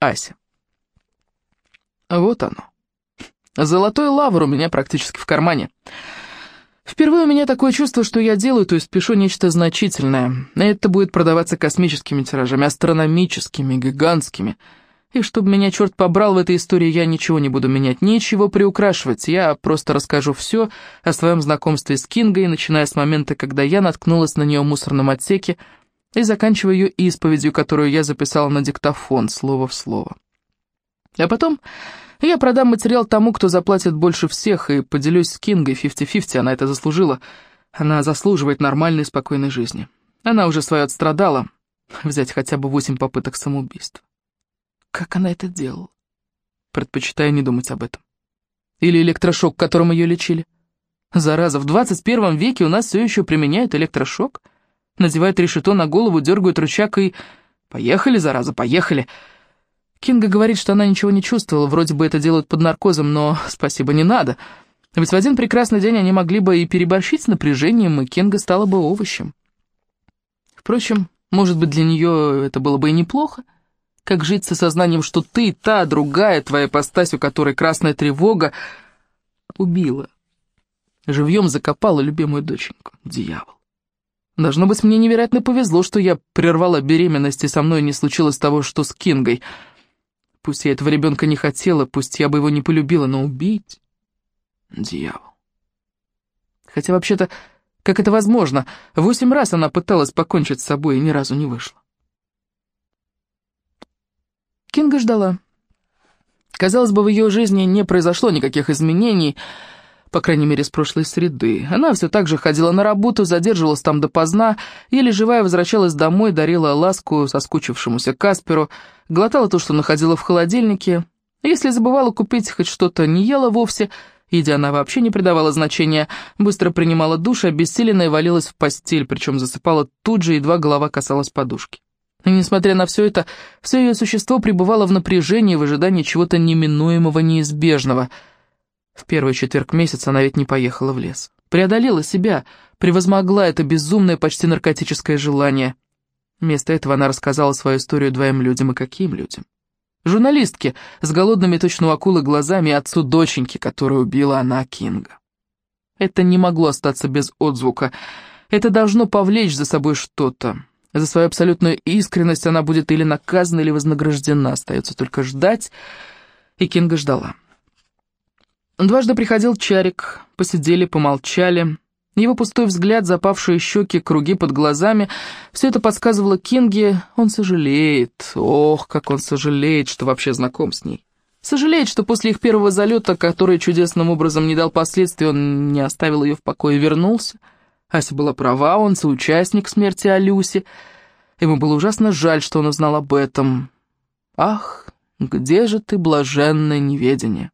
Ася. Вот оно. Золотой лавр у меня практически в кармане. Впервые у меня такое чувство, что я делаю, то есть пишу нечто значительное. Это будет продаваться космическими тиражами, астрономическими, гигантскими. И чтобы меня черт побрал в этой истории, я ничего не буду менять, ничего приукрашивать. Я просто расскажу все о своем знакомстве с Кингой, начиная с момента, когда я наткнулась на нее в мусорном отсеке, и заканчивая ее исповедью, которую я записала на диктофон, слово в слово. А потом я продам материал тому, кто заплатит больше всех, и поделюсь с Кингой 50-50, она это заслужила. Она заслуживает нормальной, спокойной жизни. Она уже свое отстрадала. Взять хотя бы восемь попыток самоубийства. Как она это делала? Предпочитаю не думать об этом. Или электрошок, которым ее лечили. Зараза, в 21 веке у нас все еще применяют электрошок. Надевают решето на голову, дергают рычаг и... Поехали, зараза, поехали. Кинга говорит, что она ничего не чувствовала, вроде бы это делают под наркозом, но спасибо, не надо. Ведь в один прекрасный день они могли бы и переборщить с напряжением, и Кинга стала бы овощем. Впрочем, может быть, для нее это было бы и неплохо. Как жить с осознанием, что ты, та, другая, твоя постась, у которой красная тревога, убила. Живьем закопала любимую доченьку. Дьявол. Должно быть, мне невероятно повезло, что я прервала беременность, и со мной не случилось того, что с Кингой — Пусть я этого ребенка не хотела, пусть я бы его не полюбила, но убить... Дьявол. Хотя вообще-то, как это возможно? Восемь раз она пыталась покончить с собой и ни разу не вышла. Кинга ждала. Казалось бы, в ее жизни не произошло никаких изменений, по крайней мере, с прошлой среды. Она все так же ходила на работу, задерживалась там допоздна, еле живая возвращалась домой, дарила ласку соскучившемуся Касперу, глотала то, что находила в холодильнике. Если забывала купить хоть что-то, не ела вовсе, еде она вообще не придавала значения, быстро принимала душ, обессиленная валилась в постель, причем засыпала тут же, едва голова касалась подушки. И несмотря на все это, все ее существо пребывало в напряжении в ожидании чего-то неминуемого, неизбежного — в первый четверг месяца она ведь не поехала в лес. Преодолела себя, превозмогла это безумное, почти наркотическое желание. Вместо этого она рассказала свою историю двоим людям, и каким людям? Журналистке с голодными точно у акулы глазами отцу доченьки, которую убила она Кинга. Это не могло остаться без отзвука. Это должно повлечь за собой что-то. За свою абсолютную искренность она будет или наказана, или вознаграждена. Остается только ждать, и Кинга ждала. Дважды приходил Чарик, посидели, помолчали. Его пустой взгляд, запавшие щеки, круги под глазами — все это подсказывало Кинге, он сожалеет, ох, как он сожалеет, что вообще знаком с ней. Сожалеет, что после их первого залета, который чудесным образом не дал последствий, он не оставил ее в покое и вернулся. Ася была права, он соучастник смерти Алюси. Ему было ужасно жаль, что он узнал об этом. Ах, где же ты, блаженное неведение?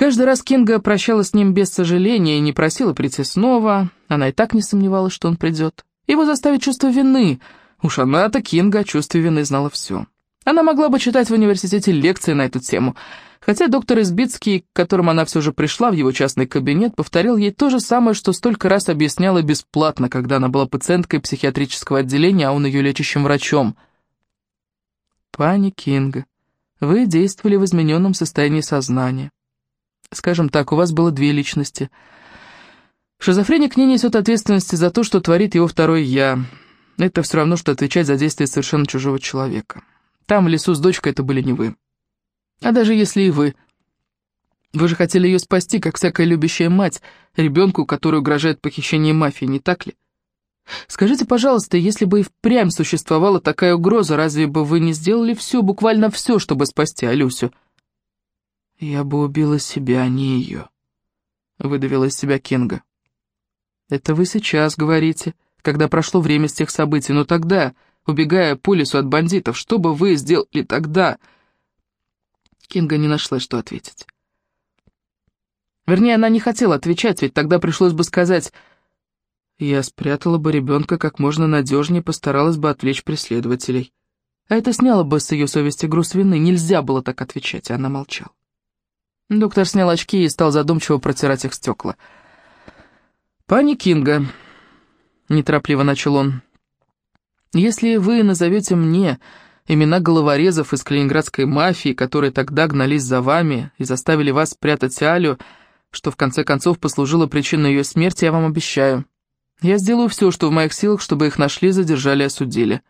Каждый раз Кинга прощалась с ним без сожаления и не просила прийти снова. Она и так не сомневалась, что он придет. Его заставить чувство вины. Уж она-то, Кинга, о чувстве вины знала все. Она могла бы читать в университете лекции на эту тему, хотя доктор Избицкий, к которому она все же пришла в его частный кабинет, повторил ей то же самое, что столько раз объясняла бесплатно, когда она была пациенткой психиатрического отделения, а он ее лечащим врачом. «Пани Кинга, вы действовали в измененном состоянии сознания. Скажем так, у вас было две личности. Шизофреник не несет ответственности за то, что творит его второй «я». Это все равно, что отвечать за действия совершенно чужого человека. Там, в лесу с дочкой, это были не вы. А даже если и вы. Вы же хотели ее спасти, как всякая любящая мать, ребенку, который угрожает похищение мафии, не так ли? Скажите, пожалуйста, если бы и впрямь существовала такая угроза, разве бы вы не сделали все, буквально все, чтобы спасти Алюсю? «Я бы убила себя, а не ее», — выдавила из себя Кинга. «Это вы сейчас говорите, когда прошло время с тех событий, но тогда, убегая по лесу от бандитов, что бы вы сделали тогда?» Кинга не нашла, что ответить. Вернее, она не хотела отвечать, ведь тогда пришлось бы сказать... Я спрятала бы ребенка как можно надежнее, постаралась бы отвлечь преследователей. А это сняло бы с ее совести груз вины. Нельзя было так отвечать, а она молчала. Доктор снял очки и стал задумчиво протирать их стекла. «Пани Кинга», — неторопливо начал он, — «если вы назовете мне имена головорезов из калининградской мафии, которые тогда гнались за вами и заставили вас спрятать Алю, что в конце концов послужило причиной ее смерти, я вам обещаю. Я сделаю все, что в моих силах, чтобы их нашли, задержали осудили».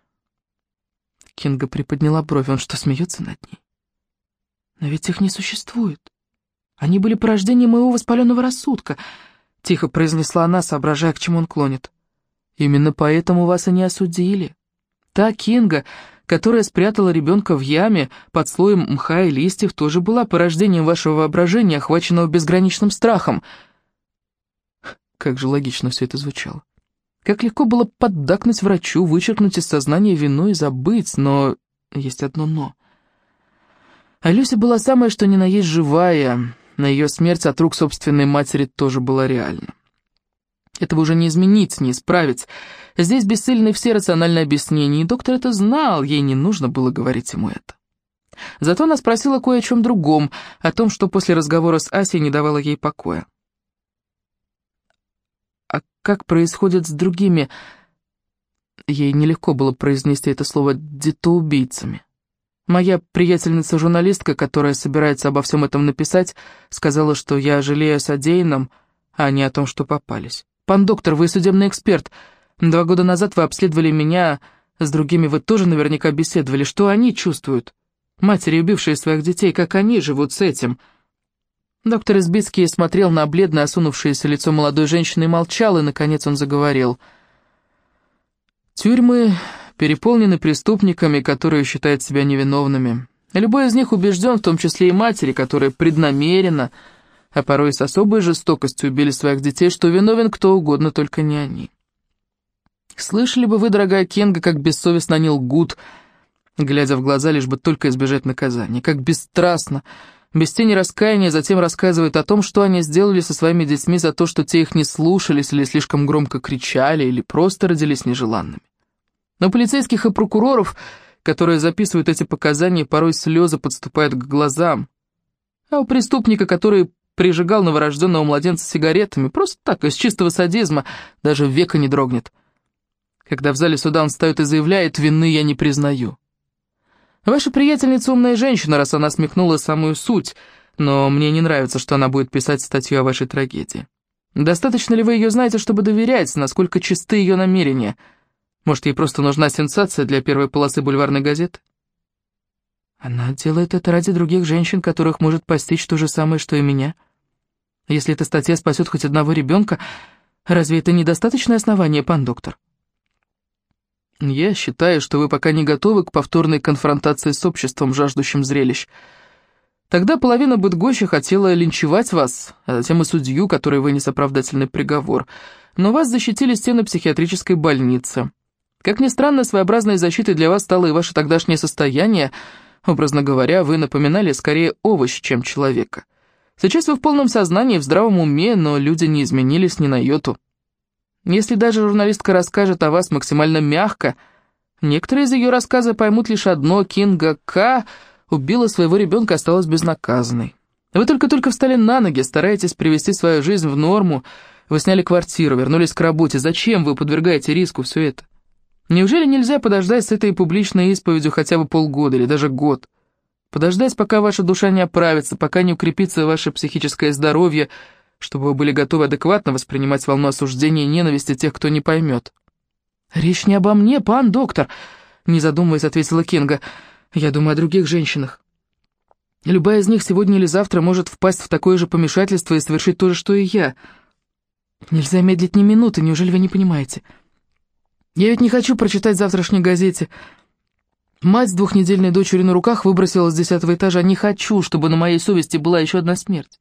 Кинга приподняла бровь. Он что, смеется над ней? «Но ведь их не существует. Они были порождением моего воспаленного рассудка», — тихо произнесла она, соображая, к чему он клонит. «Именно поэтому вас и не осудили. Та Кинга, которая спрятала ребенка в яме под слоем мха и листьев, тоже была порождением вашего воображения, охваченного безграничным страхом». Как же логично все это звучало. Как легко было поддакнуть врачу, вычеркнуть из сознания вину и забыть, но есть одно «но». А Люся была самая что ни на есть живая, на ее смерть от рук собственной матери тоже была реальна. Этого уже не изменить, не исправить. Здесь бессильны все рациональные объяснения, и доктор это знал, ей не нужно было говорить ему это. Зато она спросила кое о чем другом, о том, что после разговора с Асей не давало ей покоя. «А как происходит с другими?» Ей нелегко было произнести это слово «детоубийцами». Моя приятельница-журналистка, которая собирается обо всем этом написать, сказала, что я жалею о содеянном, а не о том, что попались. «Пан доктор, вы судебный эксперт. Два года назад вы обследовали меня, с другими вы тоже наверняка беседовали. Что они чувствуют? Матери, убившие своих детей, как они живут с этим?» Доктор Избицкий смотрел на бледное, осунувшееся лицо молодой женщины и молчал, и, наконец, он заговорил. «Тюрьмы переполнены преступниками, которые считают себя невиновными. Любой из них убежден, в том числе и матери, которые преднамеренно, а порой с особой жестокостью убили своих детей, что виновен кто угодно, только не они. Слышали бы вы, дорогая Кенга, как бессовестно они лгут, глядя в глаза, лишь бы только избежать наказания, как бесстрастно, без тени раскаяния, затем рассказывают о том, что они сделали со своими детьми за то, что те их не слушались или слишком громко кричали, или просто родились нежеланными. Но полицейских и прокуроров, которые записывают эти показания, порой слезы подступают к глазам. А у преступника, который прижигал новорожденного младенца сигаретами, просто так, из чистого садизма, даже века не дрогнет. Когда в зале суда он встает и заявляет «вины я не признаю». Ваша приятельница умная женщина, раз она смекнула самую суть, но мне не нравится, что она будет писать статью о вашей трагедии. Достаточно ли вы ее знаете, чтобы доверять, насколько чисты ее намерения – может, ей просто нужна сенсация для первой полосы бульварной газеты? Она делает это ради других женщин, которых может постичь то же самое, что и меня. Если эта статья спасет хоть одного ребенка, разве это недостаточное основание, пан доктор? Я считаю, что вы пока не готовы к повторной конфронтации с обществом, жаждущим зрелищ. Тогда половина Быдгоща хотела линчевать вас, а затем и судью, который вынес оправдательный приговор. Но вас защитили стены психиатрической больницы. Как ни странно, своеобразной защитой для вас стало и ваше тогдашнее состояние. Образно говоря, вы напоминали скорее овощ, чем человека. Сейчас вы в полном сознании, в здравом уме, но люди не изменились ни на йоту. Если даже журналистка расскажет о вас максимально мягко, некоторые из ее рассказа поймут лишь одно. Кинга К. убила своего ребенка, осталась безнаказанной. Вы только-только встали на ноги, стараетесь привести свою жизнь в норму. Вы сняли квартиру, вернулись к работе. Зачем вы подвергаете риску все это? Неужели нельзя подождать с этой публичной исповедью хотя бы полгода или даже год? Подождать, пока ваша душа не оправится, пока не укрепится ваше психическое здоровье, чтобы вы были готовы адекватно воспринимать волну осуждения и ненависти тех, кто не поймет. «Речь не обо мне, пан доктор», — не задумываясь, ответила Кинга. «Я думаю о других женщинах. Любая из них сегодня или завтра может впасть в такое же помешательство и совершить то же, что и я. Нельзя медлить ни минуты, неужели вы не понимаете?» Я ведь не хочу прочитать в завтрашней газете. Мать с двухнедельной дочерью на руках выбросила с десятого этажа. Не хочу, чтобы на моей совести была еще одна смерть.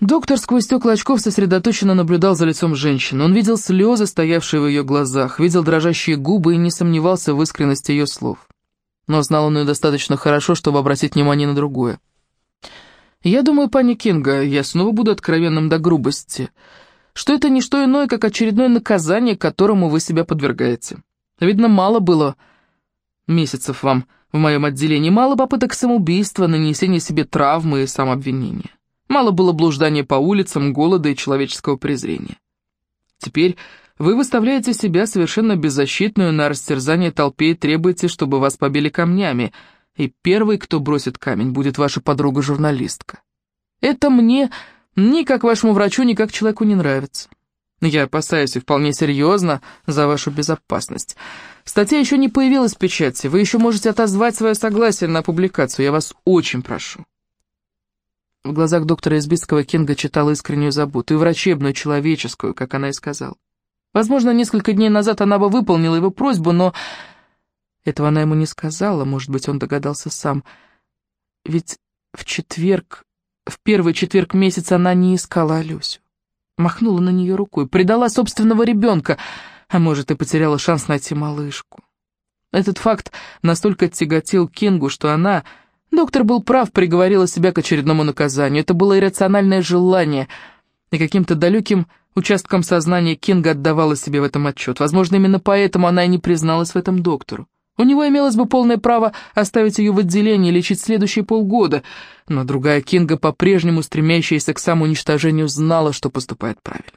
Доктор сквозь стекла очков сосредоточенно наблюдал за лицом женщины. Он видел слезы, стоявшие в ее глазах, видел дрожащие губы и не сомневался в искренности ее слов. Но знал он ее достаточно хорошо, чтобы обратить внимание на другое. «Я думаю, пани Кинга, я снова буду откровенным до грубости что это не что иное, как очередное наказание, которому вы себя подвергаете. Видно, мало было месяцев вам в моем отделении, мало попыток самоубийства, нанесения себе травмы и самообвинения. Мало было блуждания по улицам, голода и человеческого презрения. Теперь вы выставляете себя совершенно беззащитную на растерзание толпе и требуете, чтобы вас побили камнями, и первый, кто бросит камень, будет ваша подруга-журналистка. Это мне ни как вашему врачу, ни как человеку не нравится. Я опасаюсь и вполне серьезно за вашу безопасность. Статья еще не появилась в печати, вы еще можете отозвать свое согласие на публикацию, я вас очень прошу. В глазах доктора Избицкого Кинга читала искреннюю заботу, и врачебную, человеческую, как она и сказала. Возможно, несколько дней назад она бы выполнила его просьбу, но... Этого она ему не сказала, может быть, он догадался сам. Ведь в четверг, в первый четверг месяца она не искала Алюсю. Махнула на нее рукой, предала собственного ребенка, а может, и потеряла шанс найти малышку. Этот факт настолько тяготил Кингу, что она... Доктор был прав, приговорила себя к очередному наказанию. Это было иррациональное желание, и каким-то далеким участком сознания Кинга отдавала себе в этом отчет. Возможно, именно поэтому она и не призналась в этом доктору. У него имелось бы полное право оставить ее в отделении, лечить следующие полгода, но другая Кинга, по-прежнему стремящаяся к самоуничтожению, знала, что поступает правильно.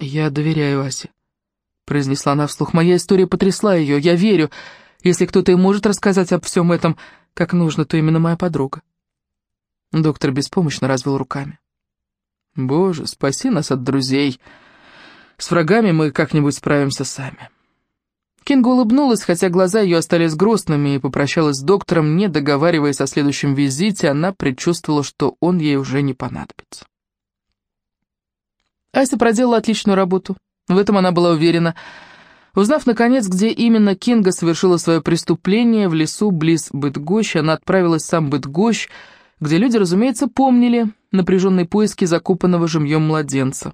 «Я доверяю Асе», — произнесла она вслух. «Моя история потрясла ее, я верю. Если кто-то и может рассказать об всем этом, как нужно, то именно моя подруга». Доктор беспомощно развел руками. «Боже, спаси нас от друзей. С врагами мы как-нибудь справимся сами». Кинга улыбнулась, хотя глаза ее остались грустными, и попрощалась с доктором, не договариваясь о следующем визите, она предчувствовала, что он ей уже не понадобится. Ася проделала отличную работу, в этом она была уверена. Узнав, наконец, где именно Кинга совершила свое преступление, в лесу близ Бытгощ, она отправилась в сам Бытгощ, где люди, разумеется, помнили напряженные поиски закопанного живьем младенца.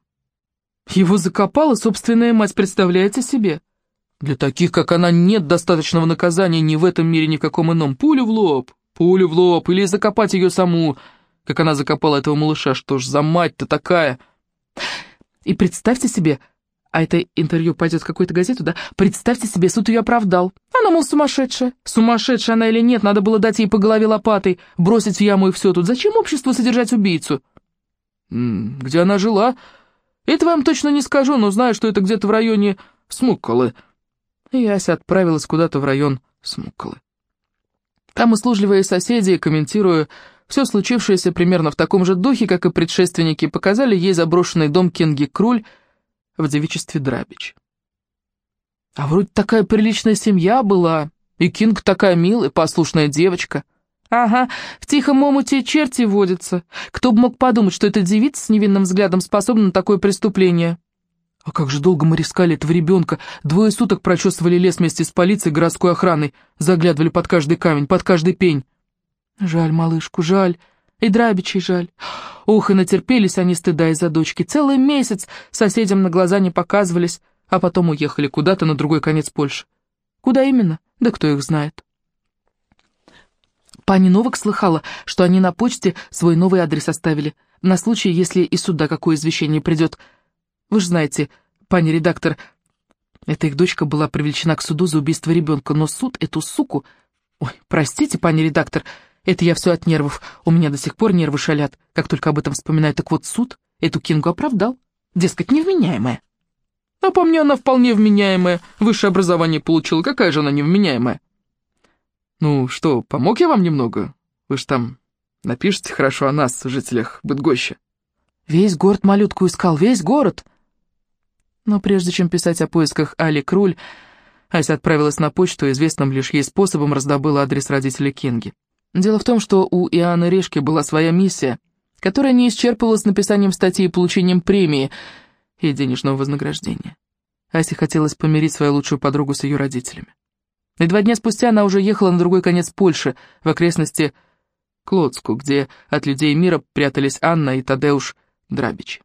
Его закопала собственная мать, представляете себе? Для таких, как она, нет достаточного наказания ни в этом мире, ни в каком ином. Пулю в лоб, пулю в лоб, или закопать ее саму, как она закопала этого малыша. Что ж за мать-то такая? И представьте себе, а это интервью пойдет в какую-то газету, да? Представьте себе, суд ее оправдал. Она, мол, сумасшедшая. Сумасшедшая она или нет, надо было дать ей по голове лопатой, бросить в яму и все тут. Зачем обществу содержать убийцу? Где она жила? Это вам точно не скажу, но знаю, что это где-то в районе Смукколы и Ася отправилась куда-то в район Смуколы. Там услужливые соседи, комментируя все случившееся примерно в таком же духе, как и предшественники, показали ей заброшенный дом Кинги Круль в девичестве Драбич. А вроде такая приличная семья была, и Кинг такая милая, послушная девочка. Ага, в тихом омуте черти водятся. Кто бы мог подумать, что эта девица с невинным взглядом способна на такое преступление. А как же долго мы рискали этого ребенка. Двое суток прочесывали лес вместе с полицией и городской охраной. Заглядывали под каждый камень, под каждый пень. Жаль малышку, жаль. И Драбичей жаль. Ух, и натерпелись они стыда из-за дочки. Целый месяц соседям на глаза не показывались, а потом уехали куда-то на другой конец Польши. Куда именно? Да кто их знает. Пани Новак слыхала, что они на почте свой новый адрес оставили, на случай, если из суда какое извещение придет — вы же знаете, пани редактор, эта их дочка была привлечена к суду за убийство ребенка, но суд эту суку... Ой, простите, пани редактор, это я все от нервов. У меня до сих пор нервы шалят, как только об этом вспоминаю. Так вот, суд эту Кингу оправдал. Дескать, невменяемая. А по мне она вполне вменяемая. Высшее образование получила. Какая же она невменяемая? Ну что, помог я вам немного? Вы ж там напишите хорошо о нас, жителях Быдгоща. Весь город малютку искал, весь город. Но прежде чем писать о поисках Али Круль, Ася отправилась на почту, известным лишь ей способом раздобыла адрес родителей Кинги. Дело в том, что у Иоанны Решки была своя миссия, которая не исчерпывалась написанием статьи и получением премии и денежного вознаграждения. Асе хотелось помирить свою лучшую подругу с ее родителями. И два дня спустя она уже ехала на другой конец Польши, в окрестности Клоцку, где от людей мира прятались Анна и Тадеуш Драбич.